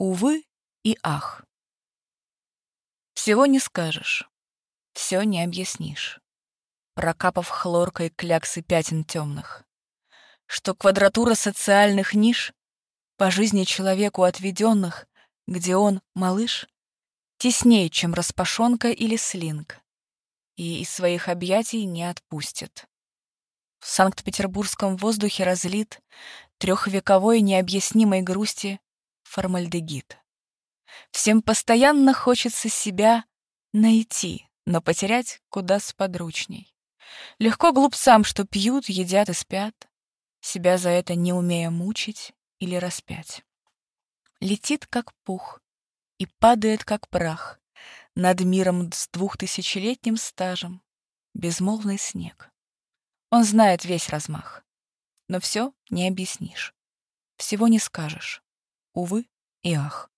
Увы и ах. Всего не скажешь, все не объяснишь, прокапав хлоркой кляксы пятен темных, что квадратура социальных ниш по жизни человеку отведенных, где он, малыш, теснее, чем распашонка или слинг, и из своих объятий не отпустит. В Санкт-Петербургском воздухе разлит трехвековой необъяснимой грусти формальдегид. Всем постоянно хочется себя найти, но потерять куда сподручней. Легко глупцам, что пьют, едят и спят, себя за это не умея мучить или распять. Летит, как пух, и падает, как прах, над миром с двухтысячелетним стажем, безмолвный снег. Он знает весь размах, но все не объяснишь, всего не скажешь, увы и ах.